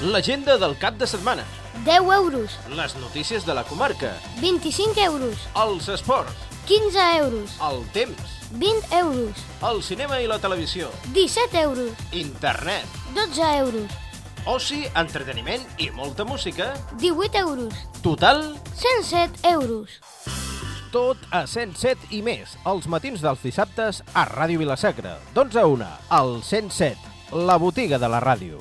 L'agenda del cap de setmana. 10 euros. Les notícies de la comarca. 25 euros. Els esports. 15 euros. El temps. 20 euros. El cinema i la televisió. 17 euros. Internet. 12 euros. Oci, entreteniment i molta música. 18 euros. Total. 107 euros. Tot a 107 i més, els matins dels dissabtes a Ràdio Vilasacra, d'11 a 1, al 107, la botiga de la ràdio.